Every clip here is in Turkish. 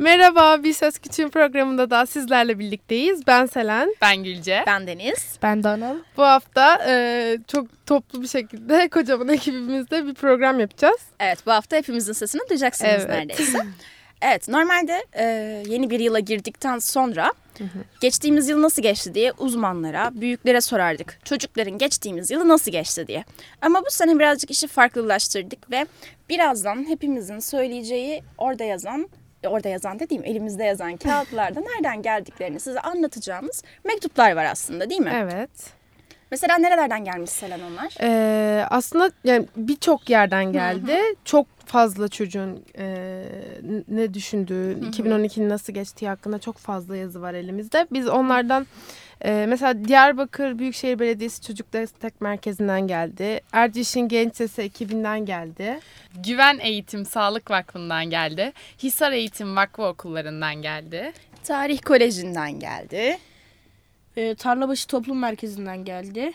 Merhaba, Bir Söz Küçüğün programında da sizlerle birlikteyiz. Ben Selen. Ben Gülce. Ben Deniz. Ben Danal. Bu hafta e, çok toplu bir şekilde kocaman ekibimizle bir program yapacağız. Evet bu hafta hepimizin sesini duyacaksınız Evet. neredeyse. Evet normalde e, yeni bir yıla girdikten sonra geçtiğimiz yıl nasıl geçti diye uzmanlara, büyüklere sorardık. Çocukların geçtiğimiz yılı nasıl geçti diye. Ama bu sene birazcık işi farklılaştırdık ve birazdan hepimizin söyleyeceği orada yazan orada yazan dediğim elimizde yazan kağıtlarda nereden geldiklerini size anlatacağımız mektuplar var aslında değil mi? Evet. Mesela nerelerden gelmiş Selen onlar? E, aslında yani birçok yerden geldi. Çok fazla çocuğun e, ne düşündüğü, 2012'nin nasıl geçtiği hakkında çok fazla yazı var elimizde. Biz onlardan e, mesela Diyarbakır Büyükşehir Belediyesi Çocuk Destek Merkezi'nden geldi. Erciş'in Genç Sesi ekibinden geldi. Güven Eğitim Sağlık Vakfı'ndan geldi. Hisar Eğitim Vakfı okullarından geldi. Tarih Koleji'nden geldi. Ee, Tarlabaşı Toplum Merkezi'nden geldi.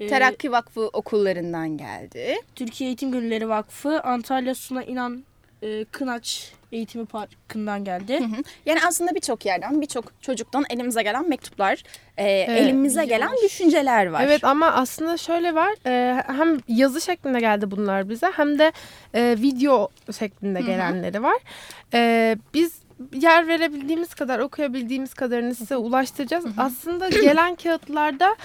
Ee, Terakki Vakfı okullarından geldi. Türkiye Eğitim Gönülleri Vakfı Antalya Suna İnan e, Kınaç Eğitimi Parkı'ndan geldi. Hı hı. Yani aslında birçok yerden, birçok çocuktan elimize gelen mektuplar, e, elimize gelen düşünceler var. Evet ama aslında şöyle var e, hem yazı şeklinde geldi bunlar bize hem de e, video şeklinde gelenleri var. E, biz yer verebildiğimiz kadar okuyabildiğimiz kadarını size ulaştıracağız. Aslında gelen kağıtlarda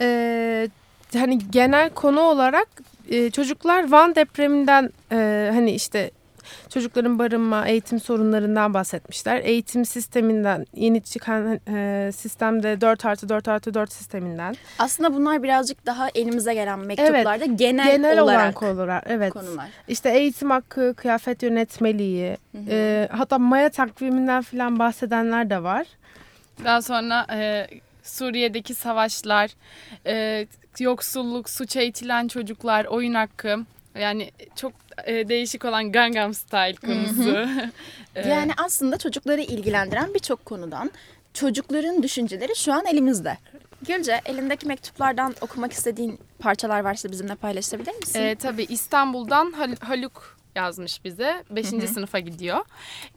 e, hani genel konu olarak e, çocuklar Van depreminden e, hani işte çocukların barınma, eğitim sorunlarından bahsetmişler. Eğitim sisteminden, yeni çıkan e, sistemde 4 artı 4 artı 4 sisteminden. Aslında bunlar birazcık daha elimize gelen mektuplarda genel, Genel olan olarak konular. Evet. konular. İşte eğitim hakkı, kıyafet yönetmeliği, e, hatta Maya takviminden falan bahsedenler de var. Daha sonra e, Suriye'deki savaşlar, e, yoksulluk, suç eğitilen çocuklar, oyun hakkı. Yani çok e, değişik olan Gangnam Style konusu. Yani aslında çocukları ilgilendiren birçok konudan çocukların düşünceleri şu an elimizde. Gülce elindeki mektuplardan okumak istediğin parçalar varsa bizimle paylaşabilir misin? E, tabii İstanbul'dan Hal- Haluk yazmış bize. 5. sınıfa gidiyor.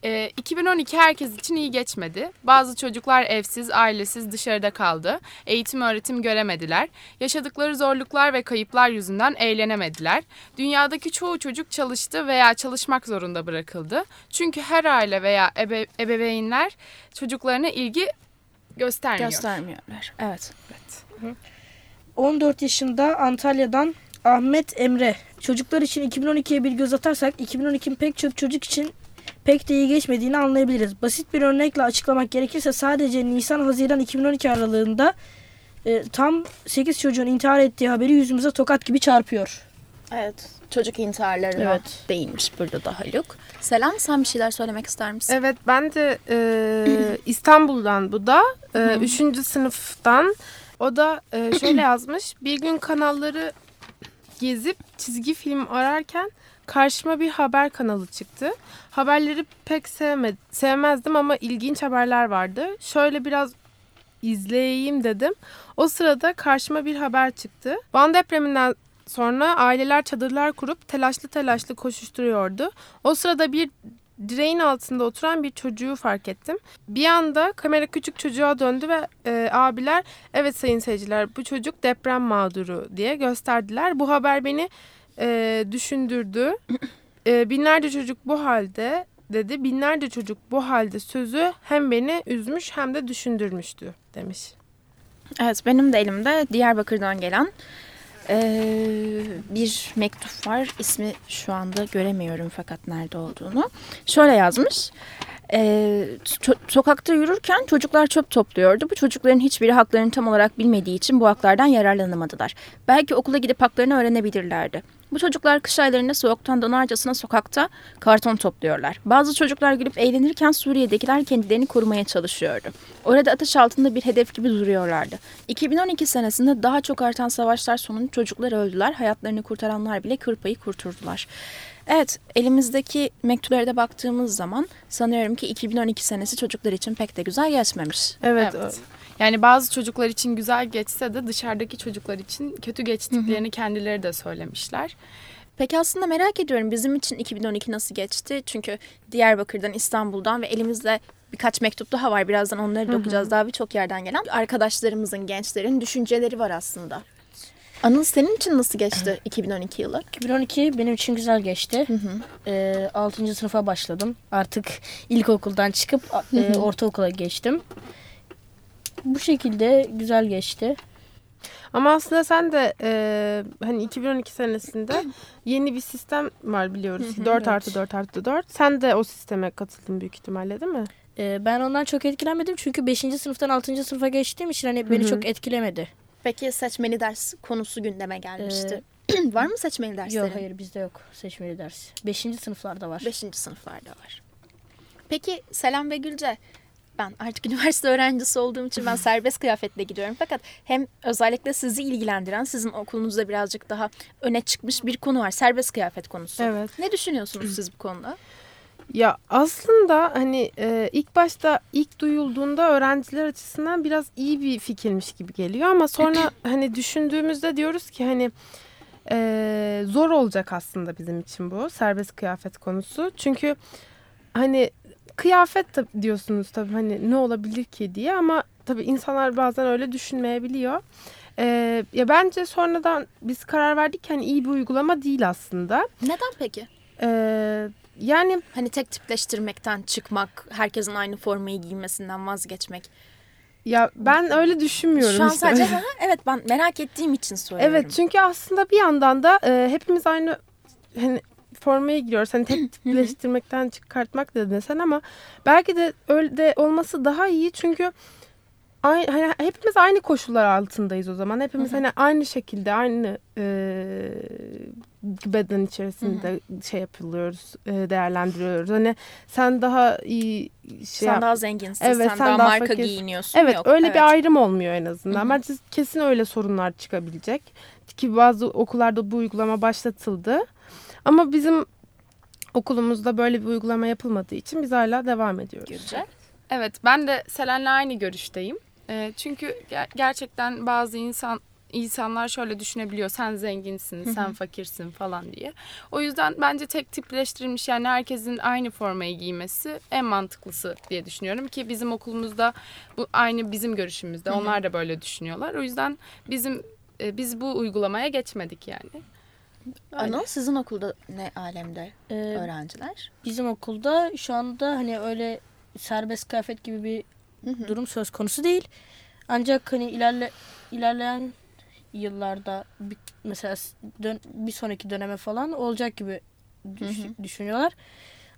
E, 2012 herkes için iyi geçmedi. Bazı çocuklar evsiz, ailesiz dışarıda kaldı. Eğitim öğretim göremediler. Yaşadıkları zorluklar ve kayıplar yüzünden eğlenemediler. Dünyadaki çoğu çocuk çalıştı veya çalışmak zorunda bırakıldı. Çünkü her aile veya ebe- ebeveynler çocuklarına ilgi göstermiyor. Göstermiyorlar. Evet. 14 yaşında Antalya'dan Ahmet Emre. Çocuklar için 2012'ye bir göz atarsak 2012'nin pek çok çocuk için pek de iyi geçmediğini anlayabiliriz. Basit bir örnekle açıklamak gerekirse sadece Nisan-Haziran 2012 aralığında e, tam 8 çocuğun intihar ettiği haberi yüzümüze tokat gibi çarpıyor. Evet. Çocuk intiharlarına Evet. değinmiş burada da Haluk. Selam sen bir şeyler söylemek ister misin? Evet ben de e, İstanbul'dan bu da. E, üçüncü sınıftan. O da e, şöyle yazmış. Bir gün kanalları gezip çizgi film ararken karşıma bir haber kanalı çıktı. Haberleri pek sevme, sevmezdim ama ilginç haberler vardı. Şöyle biraz izleyeyim dedim. O sırada karşıma bir haber çıktı. Van depreminden sonra aileler çadırlar kurup telaşlı telaşlı koşuşturuyordu. O sırada bir direğin altında oturan bir çocuğu fark ettim. Bir anda kamera küçük çocuğa döndü ve e, abiler evet sayın seyirciler bu çocuk deprem mağduru diye gösterdiler. Bu haber beni e, düşündürdü. E, binlerce çocuk bu halde dedi. Binlerce çocuk bu halde sözü hem beni üzmüş hem de düşündürmüştü demiş. Evet benim de elimde Diyarbakır'dan gelen eee, bir mektup var. İsmi şu anda göremiyorum fakat nerede olduğunu. Şöyle yazmış. Ço- sokakta yürürken çocuklar çöp topluyordu. Bu çocukların hiçbiri haklarını tam olarak bilmediği için bu haklardan yararlanamadılar. Belki okula gidip haklarını öğrenebilirlerdi. Bu çocuklar kış aylarında soğuktan donarcasına sokakta karton topluyorlar. Bazı çocuklar gülüp eğlenirken Suriye'dekiler kendilerini korumaya çalışıyordu. Orada ateş altında bir hedef gibi duruyorlardı. 2012 senesinde daha çok artan savaşlar sonucu çocuklar öldüler. Hayatlarını kurtaranlar bile kır payı kurtuldular. Evet, elimizdeki mektuplara da baktığımız zaman sanıyorum ki 2012 senesi çocuklar için pek de güzel geçmemiş. Evet. Evet. Yani bazı çocuklar için güzel geçse de dışarıdaki çocuklar için kötü geçtiklerini kendileri de söylemişler. Peki aslında merak ediyorum bizim için 2012 nasıl geçti? Çünkü Diyarbakır'dan, İstanbul'dan ve elimizde birkaç mektup daha var. Birazdan onları da okuyacağız. Daha birçok yerden gelen arkadaşlarımızın, gençlerin düşünceleri var aslında. Anıl senin için nasıl geçti 2012 yılı? 2012 benim için güzel geçti. Ee, 6. sınıfa başladım. Artık ilkokuldan çıkıp e, ortaokula geçtim. Bu şekilde güzel geçti. Ama aslında sen de e, hani 2012 senesinde yeni bir sistem var biliyoruz. 4 artı 4 artı 4. Sen de o sisteme katıldın büyük ihtimalle değil mi? Ee, ben ondan çok etkilenmedim çünkü 5. sınıftan 6. sınıfa geçtiğim için hani beni çok etkilemedi. Peki seçmeli ders konusu gündeme gelmişti. var mı seçmeli derslerin? Yok hayır bizde yok seçmeli ders. 5. sınıflarda var. Beşinci sınıflarda var. Peki Selam ve Gülce, ben artık üniversite öğrencisi olduğum için ben serbest kıyafetle gidiyorum. Fakat hem özellikle sizi ilgilendiren, sizin okulunuzda birazcık daha öne çıkmış bir konu var. Serbest kıyafet konusu. Evet. Ne düşünüyorsunuz siz bu konuda? Ya aslında hani e, ilk başta ilk duyulduğunda öğrenciler açısından biraz iyi bir fikirmiş gibi geliyor ama sonra hani düşündüğümüzde diyoruz ki hani e, zor olacak aslında bizim için bu serbest kıyafet konusu. Çünkü hani kıyafet de diyorsunuz tabii hani ne olabilir ki diye ama tabii insanlar bazen öyle düşünmeyebiliyor. E, ya bence sonradan biz karar verdik hani iyi bir uygulama değil aslında. Neden peki? E, yani Hani tek tipleştirmekten çıkmak, herkesin aynı formayı giymesinden vazgeçmek. Ya ben öyle düşünmüyorum. Şu an işte. sadece "Hı hı, evet ben merak ettiğim için soruyorum. Evet çünkü aslında bir yandan da e, hepimiz aynı hani formaya giriyoruz. Hani tek tipleştirmekten çıkartmak dedin sen ama belki de öyle de olması daha iyi çünkü aynı, hani hepimiz aynı koşullar altındayız o zaman. Hepimiz hani aynı şekilde aynı e, beden içerisinde şey yapılıyoruz, e, değerlendiriyoruz. Hani sen daha iyi şey sen yap- daha zenginsin, Evet, sen, sen daha, daha marka fakir. giyiniyorsun. Evet Yok, öyle evet. bir ayrım olmuyor en azından. Bence kesin öyle sorunlar çıkabilecek. Ki bazı okullarda bu uygulama başlatıldı. Ama bizim okulumuzda böyle bir uygulama yapılmadığı için biz hala devam ediyoruz. Gülce. Evet ben de Selen'le aynı görüşteyim. Ee, çünkü ger- gerçekten bazı insan insanlar şöyle düşünebiliyor. Sen zenginsin, sen fakirsin falan diye. O yüzden bence tek tipleştirilmiş yani herkesin aynı formayı giymesi en mantıklısı diye düşünüyorum ki bizim okulumuzda bu aynı bizim görüşümüzde. Onlar da böyle düşünüyorlar. O yüzden bizim e, biz bu uygulamaya geçmedik yani. Anıl sizin okulda ne alemde Ee, öğrenciler? bizim okulda şu anda hani öyle serbest kıyafet gibi bir durum söz konusu değil. Ancak hani ilerle ilerleyen yıllarda bir, mesela dön- bir sonraki döneme falan olacak gibi düş- düşünüyorlar.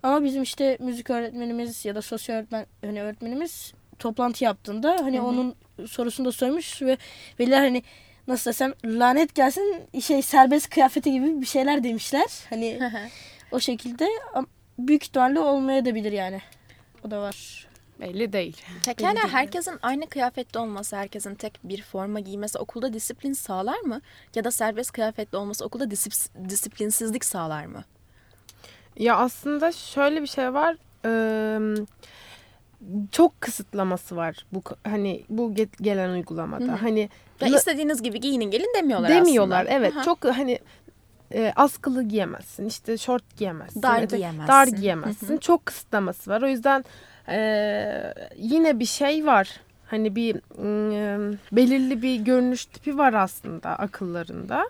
Ama bizim işte müzik öğretmenimiz ya da sosyal öğretmen hani öğretmenimiz toplantı yaptığında hani onun sorusunu da sormuş ve veliler hani nasıl desem lanet gelsin şey serbest kıyafeti gibi bir şeyler demişler. Hani o şekilde büyük ihtimalle olmaya da bilir yani. O da var. Belli değil. Pekala herkesin aynı kıyafette olması, herkesin tek bir forma giymesi okulda disiplin sağlar mı? Ya da serbest kıyafetli olması okulda disip- disiplinsizlik sağlar mı? Ya aslında şöyle bir şey var. eee, çok kısıtlaması var bu hani bu ge- gelen uygulamada. Hani Ya istediğiniz gibi giyinin gelin demiyorlar, demiyorlar. aslında. Evet. Aha. Çok hani e, askılı giyemezsin. işte şort giyemezsin. Dar da giyemezsin. Dar giyemezsin. Çok kısıtlaması var. O yüzden e, yine bir şey var. Hani bir mm, belirli bir görünüş tipi var aslında akıllarında.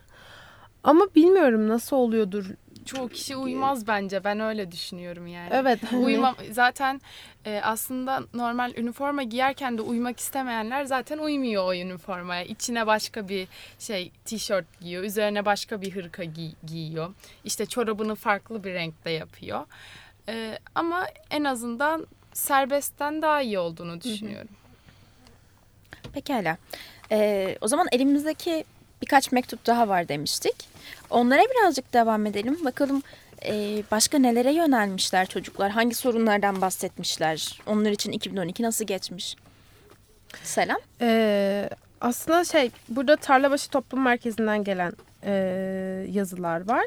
Ama bilmiyorum nasıl oluyordur. Çoğu kişi uymaz bence. Ben öyle düşünüyorum yani. Evet. Uymam zaten e, aslında normal üniforma giyerken de uymak istemeyenler zaten uymuyor o üniformaya. İçine başka bir şey tişört giyiyor, üzerine başka bir hırka giy- giyiyor. İşte çorabını farklı bir renkte yapıyor. E, ama en azından serbestten daha iyi olduğunu düşünüyorum. Pekala. Ee, o zaman elimizdeki birkaç mektup daha var demiştik. Onlara birazcık devam edelim. Bakalım e, başka nelere yönelmişler çocuklar? Hangi sorunlardan bahsetmişler? Onlar için 2012 nasıl geçmiş? Selam. Ee, aslında şey burada Tarlabaşı Toplum Merkezi'nden gelen e, yazılar var.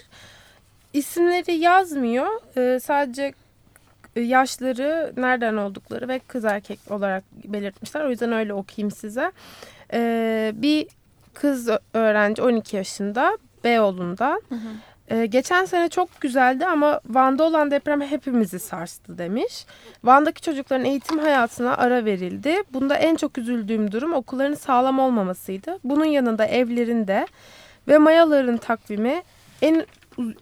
İsimleri yazmıyor. Ee, sadece yaşları, nereden oldukları ve kız erkek olarak belirtmişler. O yüzden öyle okuyayım size. Ee, bir kız öğrenci 12 yaşında Beyoğlu'ndan. Ee, geçen sene çok güzeldi ama Van'da olan deprem hepimizi sarstı demiş. Van'daki çocukların eğitim hayatına ara verildi. Bunda en çok üzüldüğüm durum okulların sağlam olmamasıydı. Bunun yanında evlerinde ve mayaların takvimi en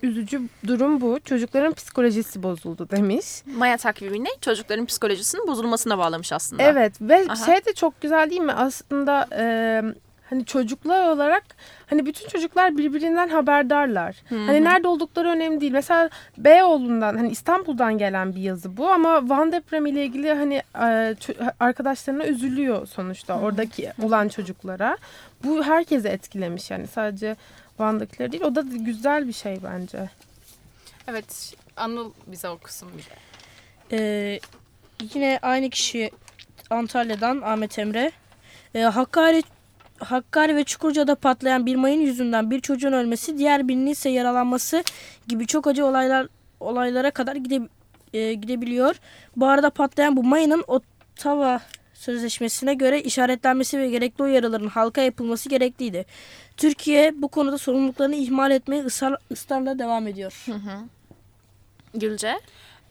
üzücü durum bu. Çocukların psikolojisi bozuldu demiş. Maya takvimini çocukların psikolojisinin bozulmasına bağlamış aslında. Evet ve Aha. şey de çok güzel değil mi? Aslında e, hani çocuklar olarak hani bütün çocuklar birbirinden haberdarlar. Hani nerede oldukları önemli değil. Mesela Beyoğlu'ndan hani İstanbul'dan gelen bir yazı bu ama Van depremi ile ilgili hani e, arkadaşlarına üzülüyor sonuçta oradaki olan çocuklara. Bu herkese etkilemiş yani sadece Van'dakileri değil. O da güzel bir şey bence. Evet Anıl bize okusun bir de. Ee, yine aynı kişi Antalya'dan Ahmet Emre. Ee, Hakkari Hakkari ve Çukurca'da patlayan bir mayın yüzünden bir çocuğun ölmesi, diğer birinin ise yaralanması gibi çok acı olaylar olaylara kadar gide, e, gidebiliyor. Bu arada patlayan bu mayının Ottawa Sözleşmesi'ne göre işaretlenmesi ve gerekli uyarıların halka yapılması gerekliydi. Türkiye bu konuda sorumluluklarını ihmal etmeye ısrar, ısrarla devam ediyor. Gülce.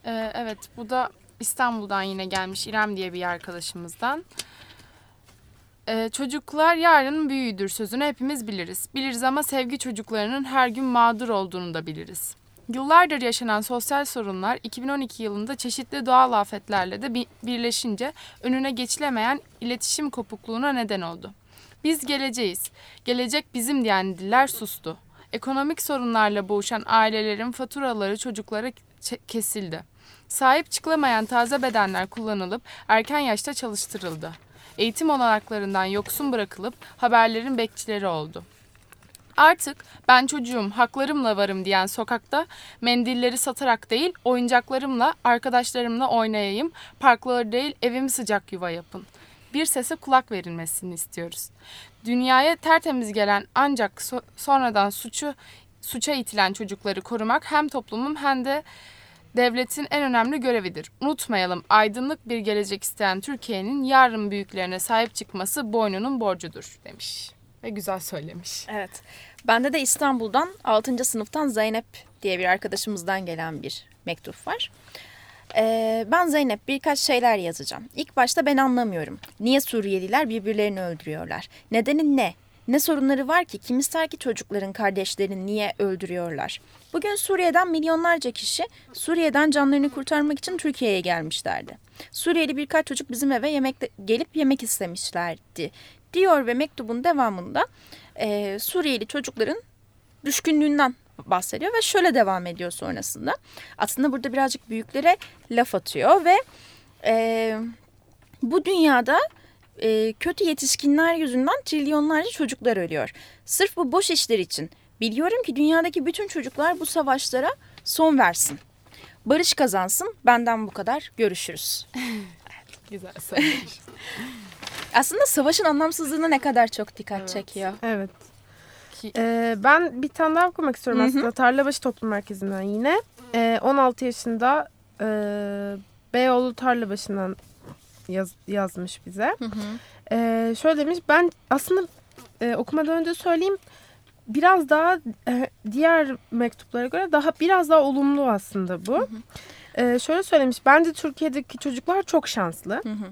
Ee, evet bu da İstanbul'dan yine gelmiş İrem diye bir arkadaşımızdan. Ee, çocuklar yarının büyüğüdür sözünü hepimiz biliriz. Biliriz ama sevgi çocuklarının her gün mağdur olduğunu da biliriz. Yıllardır yaşanan sosyal sorunlar 2012 yılında çeşitli doğal afetlerle de bi- birleşince önüne geçilemeyen iletişim kopukluğuna neden oldu. Biz geleceğiz, gelecek bizim diyen diller sustu. Ekonomik sorunlarla boğuşan ailelerin faturaları çocuklara kesildi. Sahip çıkılamayan taze bedenler kullanılıp erken yaşta çalıştırıldı. Eğitim olanaklarından yoksun bırakılıp haberlerin bekçileri oldu. Artık ben çocuğum, haklarımla varım diyen sokakta mendilleri satarak değil, oyuncaklarımla, arkadaşlarımla oynayayım, parkları değil, evimi sıcak yuva yapın. Bir sese kulak verilmesini istiyoruz. Dünyaya tertemiz gelen ancak so- sonradan suçu suça itilen çocukları korumak hem toplumun hem de devletin en önemli görevidir. Unutmayalım aydınlık bir gelecek isteyen Türkiye'nin yarın büyüklerine sahip çıkması boynunun borcudur demiş. Ve güzel söylemiş. Evet. Bende de İstanbul'dan 6. sınıftan Zeynep diye bir arkadaşımızdan gelen bir mektup var. Ee, ben Zeynep birkaç şeyler yazacağım. İlk başta ben anlamıyorum. Niye Suriyeliler birbirlerini öldürüyorlar? Nedeni ne? Ne sorunları var ki? Kim ister ki çocukların kardeşlerini niye öldürüyorlar? Bugün Suriye'den milyonlarca kişi Suriye'den canlarını kurtarmak için Türkiye'ye gelmişlerdi. Suriyeli birkaç çocuk bizim eve yemek gelip yemek istemişlerdi diyor ve mektubun devamında e, Suriyeli çocukların düşkünlüğünden bahsediyor ve şöyle devam ediyor sonrasında. Aslında burada birazcık büyüklere laf atıyor ve e, bu dünyada e, kötü yetişkinler yüzünden trilyonlarca çocuklar ölüyor. Sırf bu boş işler için biliyorum ki dünyadaki bütün çocuklar bu savaşlara son versin. Barış kazansın. Benden bu kadar. Görüşürüz. Güzel söylemiş. Aslında savaşın anlamsızlığına ne kadar çok dikkat Evet. çekiyor. Evet. Ki- Ee, ben bir tane daha okumak istiyorum Hı hı. aslında. Tarlabaşı Toplum Merkezi'nden yine. Ee, 16 yaşında e, Beyoğlu Tarlabaşı'ndan yaz, yazmış bize. Hı hı. Ee, şöyle demiş. Ben aslında e, okumadan önce söyleyeyim. Biraz daha e, diğer mektuplara göre daha biraz daha olumlu aslında bu. Ee, şöyle söylemiş. Bence Türkiye'deki çocuklar çok şanslı. Hı hı.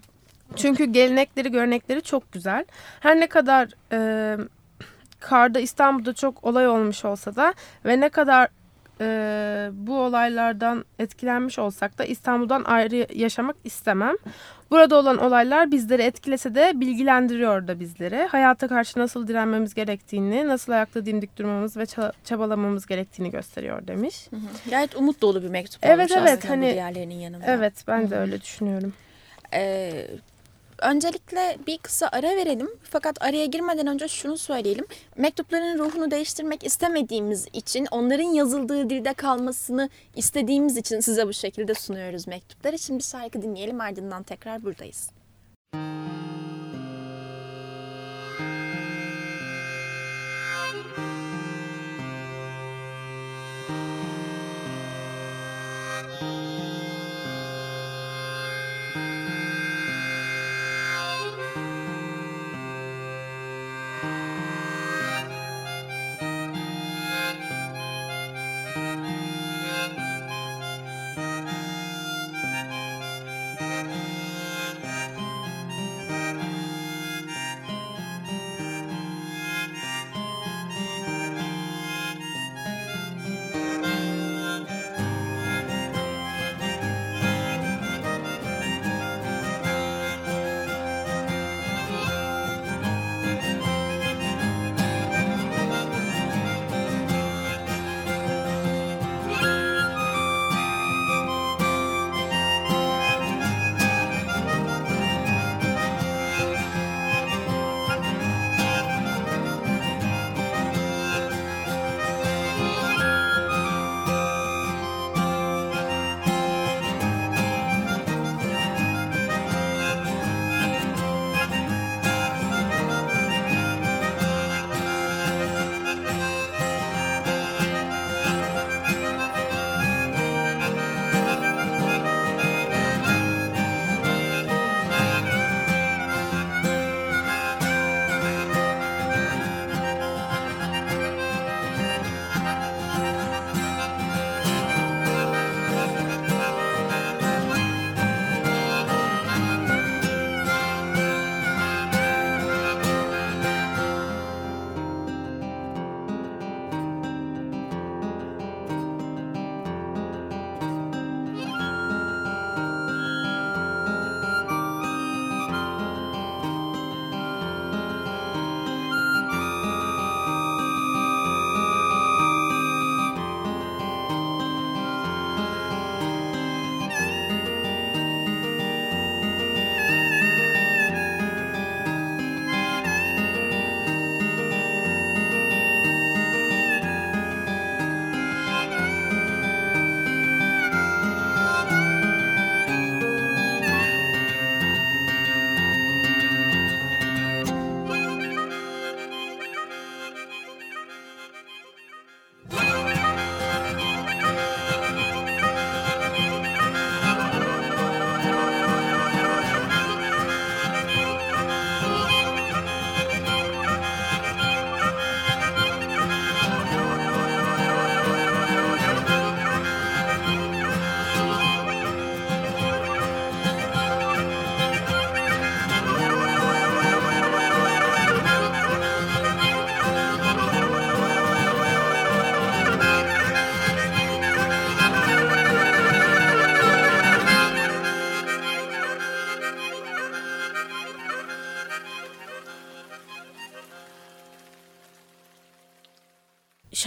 Çünkü gelenekleri, görenekleri çok güzel. Her ne kadar e, karda İstanbul'da çok olay olmuş olsa da ve ne kadar e, bu olaylardan etkilenmiş olsak da İstanbul'dan ayrı yaşamak istemem. Burada olan olaylar bizleri etkilese de bilgilendiriyor da bizleri. Hayata karşı nasıl direnmemiz gerektiğini, nasıl ayakta dimdik durmamız ve ça- çabalamamız gerektiğini gösteriyor demiş. Hı hı. Gayet umut dolu bir mektup Evet, olmuş evet, aslında hani- bu diğerlerinin yanında. Evet ben de Hı hı. öyle düşünüyorum. Ee, öncelikle bir kısa ara verelim. Fakat araya girmeden önce şunu söyleyelim. Mektupların ruhunu değiştirmek istemediğimiz için, onların yazıldığı dilde kalmasını istediğimiz için size bu şekilde sunuyoruz mektupları. Şimdi şarkı dinleyelim ardından tekrar buradayız.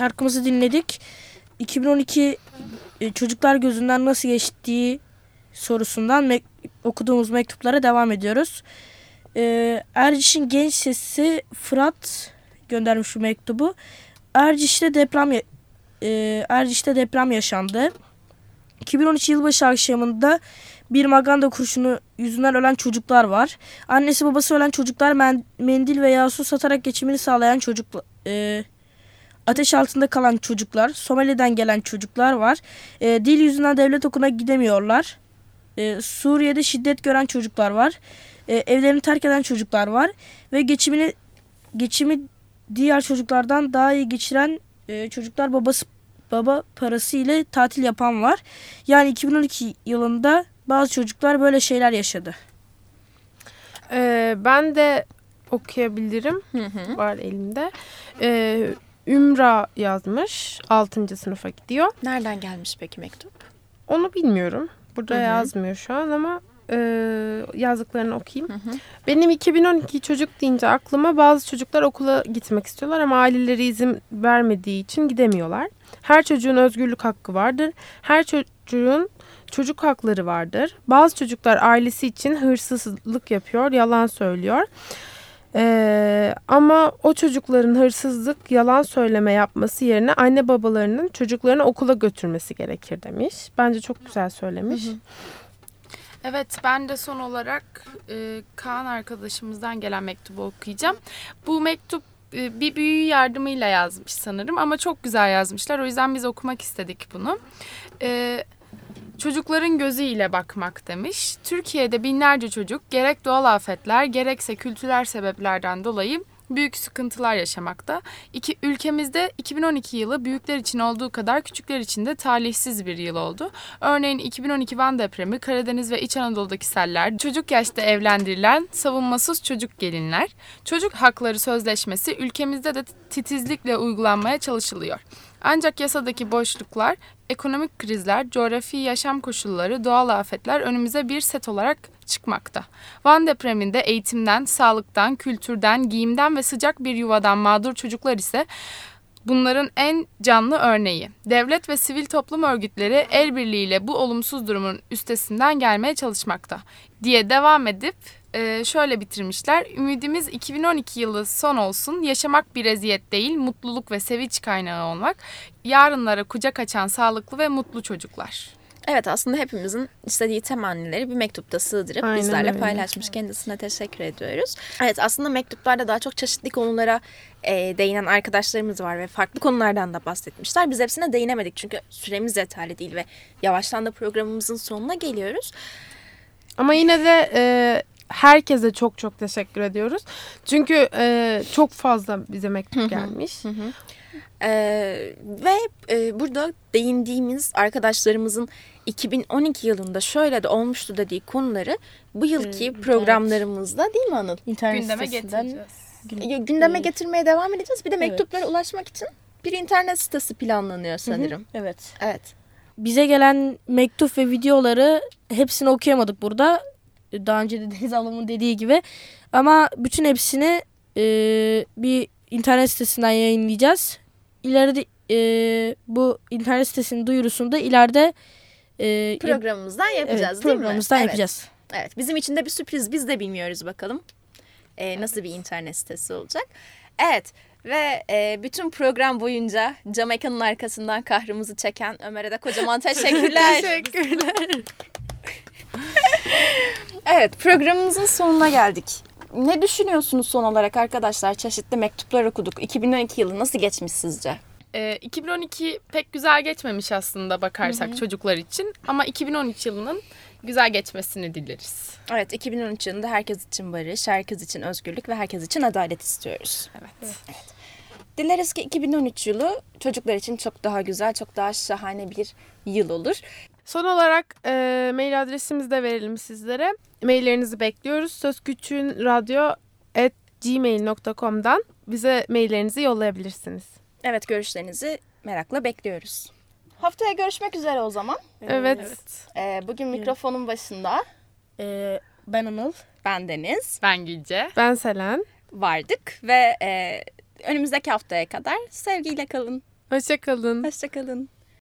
Şarkımızı dinledik. 2012 e, çocuklar gözünden nasıl geçtiği sorusundan mek- okuduğumuz mektuplara devam ediyoruz. Ee, Erciş'in genç sesi Fırat göndermiş bu mektubu. Erciş'te deprem e, Erciş'te deprem yaşandı. 2013 yılbaşı akşamında bir maganda kurşunu yüzünden ölen çocuklar var. Annesi babası ölen çocuklar men- mendil veya su satarak geçimini sağlayan çocuklar. Ateş altında kalan çocuklar, Somali'den gelen çocuklar var. E, dil yüzünden devlet okuluna gidemiyorlar. E, Suriye'de şiddet gören çocuklar var. E, evlerini terk eden çocuklar var ve geçimini geçimi diğer çocuklardan daha iyi geçiren e, çocuklar babası baba parası ile tatil yapan var. Yani 2012 yılında bazı çocuklar böyle şeyler yaşadı. Ee, ben de okuyabilirim. Var elimde. Ee, Ümra yazmış. 6. sınıfa gidiyor. Nereden gelmiş peki mektup? Onu bilmiyorum. Burada Hı hı. yazmıyor şu an ama e, yazdıklarını okuyayım. Benim 2012 çocuk deyince aklıma bazı çocuklar okula gitmek istiyorlar ama aileleri izin vermediği için gidemiyorlar. Her çocuğun özgürlük hakkı vardır. Her çocuğun çocuk hakları vardır. Bazı çocuklar ailesi için hırsızlık yapıyor, yalan söylüyor. Ee, ama o çocukların hırsızlık, yalan söyleme yapması yerine anne babalarının çocuklarını okula götürmesi gerekir demiş. Bence çok güzel söylemiş. Evet ben de son olarak e, Kaan arkadaşımızdan gelen mektubu okuyacağım. Bu mektup e, bir büyü yardımıyla yazmış sanırım ama çok güzel yazmışlar. O yüzden biz okumak istedik bunu. E, çocukların gözüyle bakmak demiş. Türkiye'de binlerce çocuk gerek doğal afetler gerekse kültürel sebeplerden dolayı büyük sıkıntılar yaşamakta. İki, ülkemizde 2012 yılı büyükler için olduğu kadar küçükler için de talihsiz bir yıl oldu. Örneğin 2012 Van depremi, Karadeniz ve İç Anadolu'daki seller, çocuk yaşta evlendirilen savunmasız çocuk gelinler, çocuk hakları sözleşmesi ülkemizde de titizlikle uygulanmaya çalışılıyor. Ancak yasadaki boşluklar, ekonomik krizler, coğrafi yaşam koşulları, doğal afetler önümüze bir set olarak çıkmakta. Van depreminde eğitimden, sağlıktan, kültürden, giyimden ve sıcak bir yuvadan mağdur çocuklar ise bunların en canlı örneği. Devlet ve sivil toplum örgütleri el birliğiyle bu olumsuz durumun üstesinden gelmeye çalışmakta diye devam edip e, şöyle bitirmişler. Ümidimiz 2012 yılı son olsun. Yaşamak bir eziyet değil, mutluluk ve sevinç kaynağı olmak. Yarınlara kucak açan sağlıklı ve mutlu çocuklar. Evet aslında hepimizin istediği temennileri bir mektupta sığdırıp Aynen bizlerle öyle. paylaşmış. Kendisine teşekkür ediyoruz. Evet aslında mektuplarda daha çok çeşitli konulara e, değinen arkadaşlarımız var ve farklı konulardan da bahsetmişler. Biz hepsine değinemedik çünkü süremiz yeterli değil ve yavaştan da programımızın sonuna geliyoruz. Ama yine de e, herkese çok çok teşekkür ediyoruz. Çünkü e, çok fazla bize mektup gelmiş. Ee, ve e, burada değindiğimiz arkadaşlarımızın 2012 yılında şöyle de olmuştu dediği konuları bu yılki programlarımızda değil mi Anıl? İnternet Gündeme getireceğiz. Gündeme getirmeye devam edeceğiz. Bir de mektuplara ulaşmak için bir internet sitesi planlanıyor sanırım. Evet. Evet. Bize gelen mektup ve videoları hepsini okuyamadık burada. Daha önce de Deniz ablamın dediği gibi. Ama bütün hepsini e, bir internet sitesinden yayınlayacağız. İleride e, bu internet sitesinin duyurusunu da ileride e, Programımızdan yapacağız evet, değil mi? programımızdan Evet. yapacağız. Evet. Bizim için de bir sürpriz. Biz de bilmiyoruz bakalım. Ee, nasıl bir internet sitesi olacak. Evet. Ve e, bütün program boyunca cam ekranın arkasından kahrımızı çeken Ömer'e de kocaman teşekkürler. Teşekkürler. Evet programımızın sonuna geldik. Ne düşünüyorsunuz son olarak arkadaşlar? Çeşitli mektuplar okuduk. 2012 yılı nasıl geçmiş sizce? Ee, 2012 pek güzel geçmemiş aslında bakarsak çocuklar için ama 2013 yılının güzel geçmesini dileriz. Evet 2013 yılında herkes için barış, herkes için özgürlük ve herkes için adalet istiyoruz. Evet. Dileriz ki 2013 yılı çocuklar için çok daha güzel, çok daha şahane bir yıl olur. Son olarak e, mail adresimizi de verelim sizlere. Maillerinizi bekliyoruz. sözküçüğünradyo.gmail.com'dan bize maillerinizi yollayabilirsiniz. Evet görüşlerinizi merakla bekliyoruz. Haftaya görüşmek üzere o zaman. Evet. Ee, bugün mikrofonun başında E, ben Anıl. ben Deniz Ben Gülce. Ben Selen. vardık ve e, önümüzdeki haftaya kadar sevgiyle kalın. Hoşçakalın. Hoşçakalın.